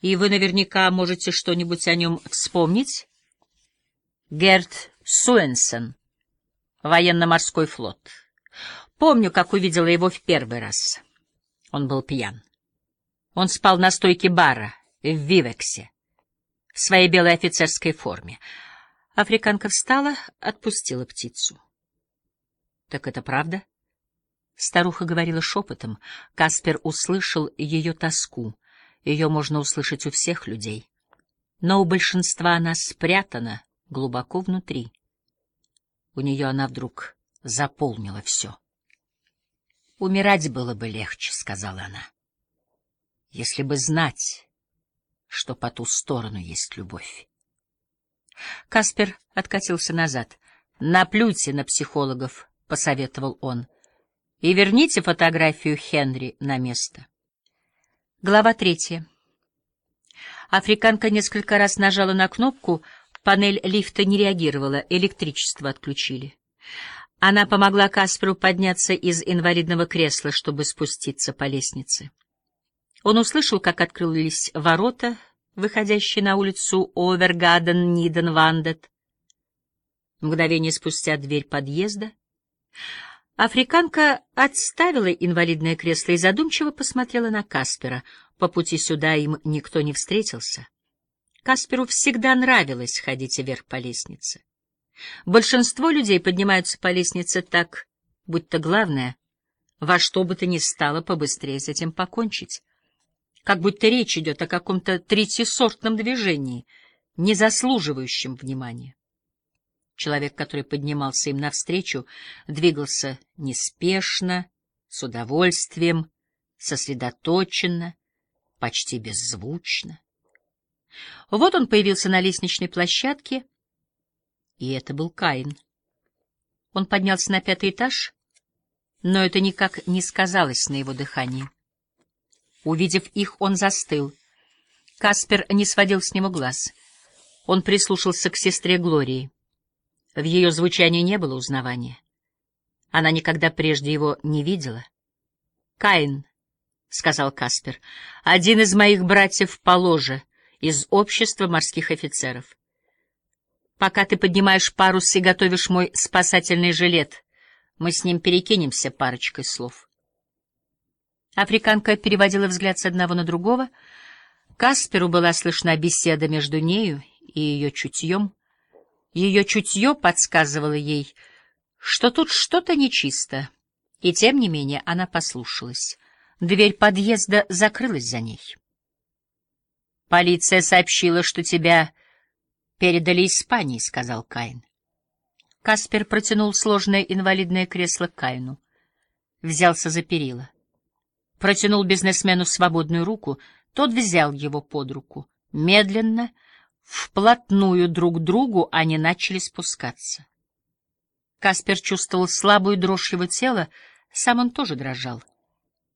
И вы наверняка можете что-нибудь о нем вспомнить? Герт Суэнсен, военно-морской флот. Помню, как увидела его в первый раз. Он был пьян. Он спал на стойке бара в Вивексе, в своей белой офицерской форме. Африканка встала, отпустила птицу. — Так это правда? Старуха говорила шепотом. Каспер услышал ее тоску. Ее можно услышать у всех людей. Но у большинства она спрятана глубоко внутри. У нее она вдруг заполнила все. «Умирать было бы легче», — сказала она, — «если бы знать, что по ту сторону есть любовь». Каспер откатился назад. «Наплюйте на психологов», — посоветовал он, — «и верните фотографию Хенри на место». Глава третья. Африканка несколько раз нажала на кнопку, панель лифта не реагировала, электричество отключили. Она помогла Касперу подняться из инвалидного кресла, чтобы спуститься по лестнице. Он услышал, как открылись ворота, выходящие на улицу Овергаден-Ниден-Вандет. Мгновение спустя дверь подъезда. Африканка отставила инвалидное кресло и задумчиво посмотрела на Каспера. По пути сюда им никто не встретился. Касперу всегда нравилось ходить вверх по лестнице. Большинство людей поднимаются по лестнице так, будто главное — во что бы то ни стало побыстрее с этим покончить. Как будто речь идет о каком-то третьесортном движении, не заслуживающем внимания. Человек, который поднимался им навстречу, двигался неспешно, с удовольствием, сосредоточенно, почти беззвучно. Вот он появился на лестничной площадке — и это был Каин. Он поднялся на пятый этаж, но это никак не сказалось на его дыхании. Увидев их, он застыл. Каспер не сводил с него глаз. Он прислушался к сестре Глории. В ее звучании не было узнавания. Она никогда прежде его не видела. «Каин», — сказал Каспер, — «один из моих братьев по ложе, из общества морских офицеров пока ты поднимаешь парус и готовишь мой спасательный жилет. Мы с ним перекинемся парочкой слов. Африканка переводила взгляд с одного на другого. Касперу была слышна беседа между нею и ее чутьем. Ее чутье подсказывало ей, что тут что-то нечисто, и тем не менее она послушалась. Дверь подъезда закрылась за ней. «Полиция сообщила, что тебя передали Испании, — сказал Каин. Каспер протянул сложное инвалидное кресло Каину. Взялся за перила. Протянул бизнесмену свободную руку, тот взял его под руку. Медленно, вплотную друг к другу они начали спускаться. Каспер чувствовал слабую дрожь его тела, сам он тоже дрожал.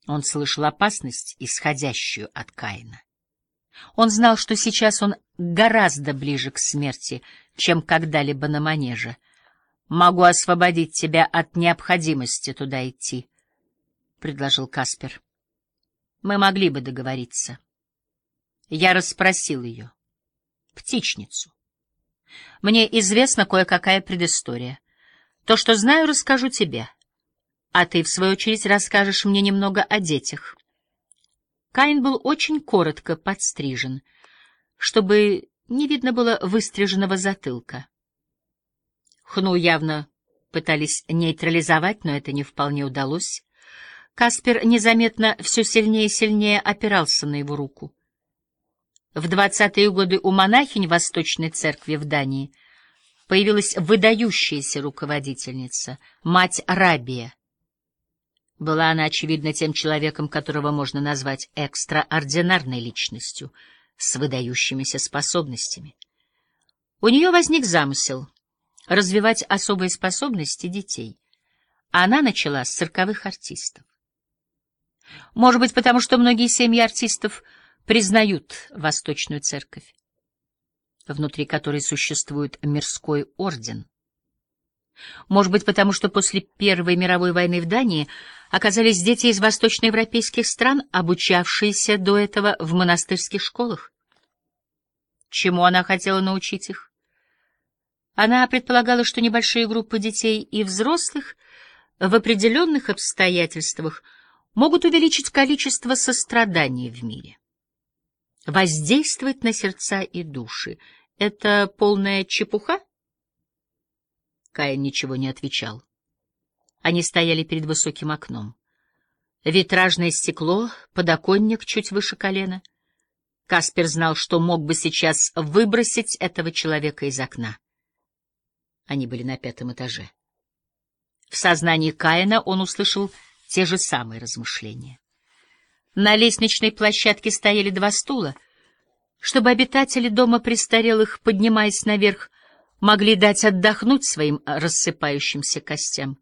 Он слышал опасность, исходящую от Каина. Он знал, что сейчас он гораздо ближе к смерти, чем когда-либо на манеже. «Могу освободить тебя от необходимости туда идти», — предложил Каспер. «Мы могли бы договориться». Я расспросил ее. Птичницу. Мне известна кое-какая предыстория. То, что знаю, расскажу тебе. А ты, в свою очередь, расскажешь мне немного о детях. Каин был очень коротко подстрижен, чтобы не видно было выстриженного затылка. Хну явно пытались нейтрализовать, но это не вполне удалось. Каспер незаметно все сильнее и сильнее опирался на его руку. В двадцатые годы у монахинь Восточной Церкви в Дании появилась выдающаяся руководительница, мать Рабия — была она, очевидно, тем человеком, которого можно назвать экстраординарной личностью, с выдающимися способностями. У нее возник замысел развивать особые способности детей. Она начала с цирковых артистов. Может быть, потому что многие семьи артистов признают Восточную Церковь, внутри которой существует мирской орден. Может быть, потому что после Первой мировой войны в Дании оказались дети из восточноевропейских стран, обучавшиеся до этого в монастырских школах. Чему она хотела научить их? Она предполагала, что небольшие группы детей и взрослых в определенных обстоятельствах могут увеличить количество сострадания в мире. Воздействовать на сердца и души — это полная чепуха? Каин ничего не отвечал. Они стояли перед высоким окном. Витражное стекло, подоконник чуть выше колена. Каспер знал, что мог бы сейчас выбросить этого человека из окна. Они были на пятом этаже. В сознании Каина он услышал те же самые размышления. На лестничной площадке стояли два стула, чтобы обитатели дома престарелых, поднимаясь наверх, могли дать отдохнуть своим рассыпающимся костям.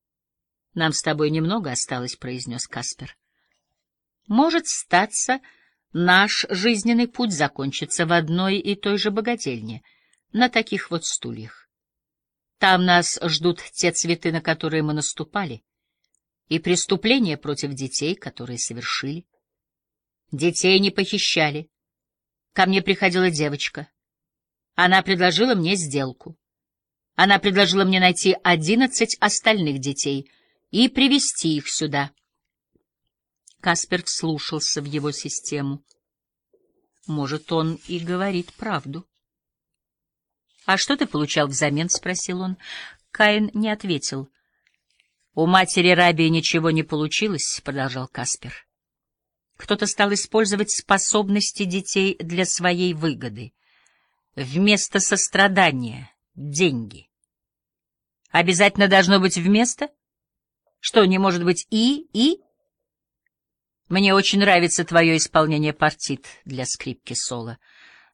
— Нам с тобой немного осталось, — произнес Каспер. — Может статься, наш жизненный путь закончится в одной и той же богадельне, на таких вот стульях. Там нас ждут те цветы, на которые мы наступали, и преступления против детей, которые совершили. Детей не похищали. Ко мне приходила девочка — она предложила мне сделку. Она предложила мне найти одиннадцать остальных детей и привести их сюда. Каспер вслушался в его систему. Может, он и говорит правду. — А что ты получал взамен? — спросил он. Каин не ответил. — У матери Рабии ничего не получилось, — продолжал Каспер. Кто-то стал использовать способности детей для своей выгоды. Вместо сострадания — деньги. Обязательно должно быть вместо? Что, не может быть и, и? Мне очень нравится твое исполнение партит для скрипки соло.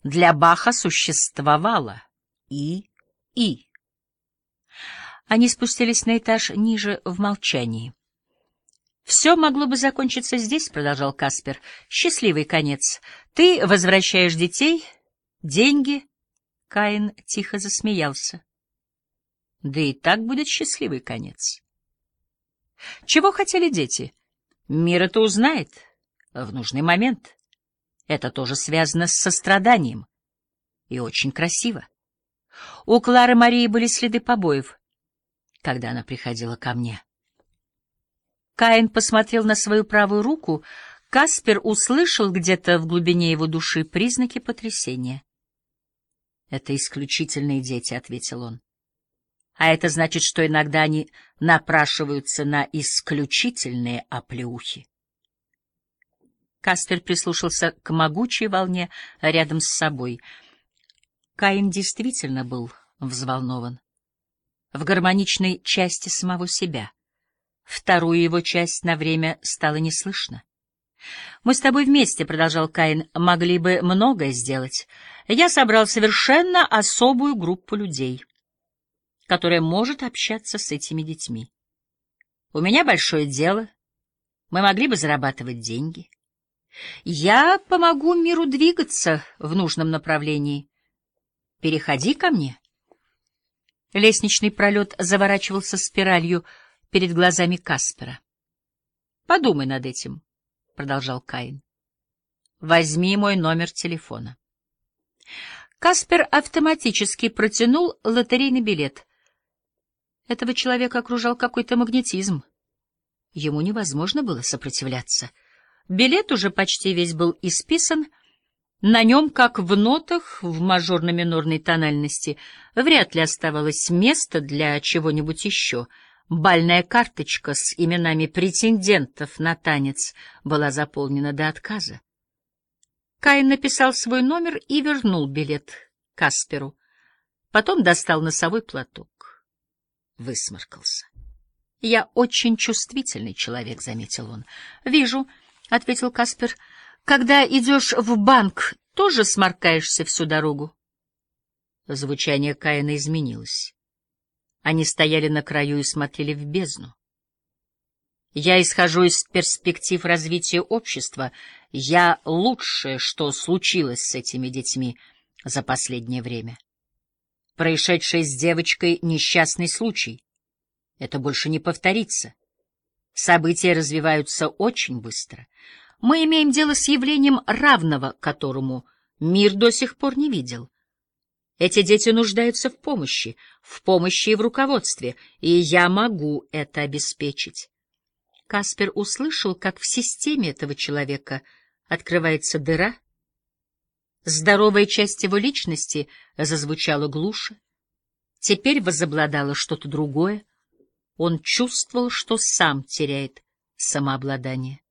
Для Баха существовало и, и. Они спустились на этаж ниже в молчании. «Все могло бы закончиться здесь», — продолжал Каспер. «Счастливый конец. Ты возвращаешь детей, деньги, Каин тихо засмеялся. Да и так будет счастливый конец. Чего хотели дети? Мир это узнает в нужный момент. Это тоже связано с состраданием. И очень красиво. У Клары Марии были следы побоев, когда она приходила ко мне. Каин посмотрел на свою правую руку. Каспер услышал где-то в глубине его души признаки потрясения. Это исключительные дети, — ответил он. А это значит, что иногда они напрашиваются на исключительные оплеухи. Каспер прислушался к могучей волне рядом с собой. Каин действительно был взволнован. В гармоничной части самого себя. Вторую его часть на время стало не слышно. «Мы с тобой вместе», — продолжал Каин, — «могли бы многое сделать. Я собрал совершенно особую группу людей, которая может общаться с этими детьми. У меня большое дело, мы могли бы зарабатывать деньги. Я помогу миру двигаться в нужном направлении. Переходи ко мне». Лестничный пролет заворачивался спиралью перед глазами Каспера. Подумай над этим. — продолжал Каин. — Возьми мой номер телефона. Каспер автоматически протянул лотерейный билет. Этого человека окружал какой-то магнетизм. Ему невозможно было сопротивляться. Билет уже почти весь был исписан. На нем, как в нотах в мажорно-минорной тональности, вряд ли оставалось места для чего-нибудь еще — Бальная карточка с именами претендентов на танец была заполнена до отказа. Каин написал свой номер и вернул билет Касперу. Потом достал носовой платок. Высморкался. — Я очень чувствительный человек, — заметил он. — Вижу, — ответил Каспер. — Когда идешь в банк, тоже сморкаешься всю дорогу? Звучание Каина изменилось. Они стояли на краю и смотрели в бездну. Я исхожу из перспектив развития общества. Я лучшее, что случилось с этими детьми за последнее время. Происшедшее с девочкой — несчастный случай. Это больше не повторится. События развиваются очень быстро. Мы имеем дело с явлением равного, которому мир до сих пор не видел. Эти дети нуждаются в помощи, в помощи и в руководстве, и я могу это обеспечить. Каспер услышал, как в системе этого человека открывается дыра. Здоровая часть его личности зазвучала глуше. Теперь возобладало что-то другое. Он чувствовал, что сам теряет самообладание.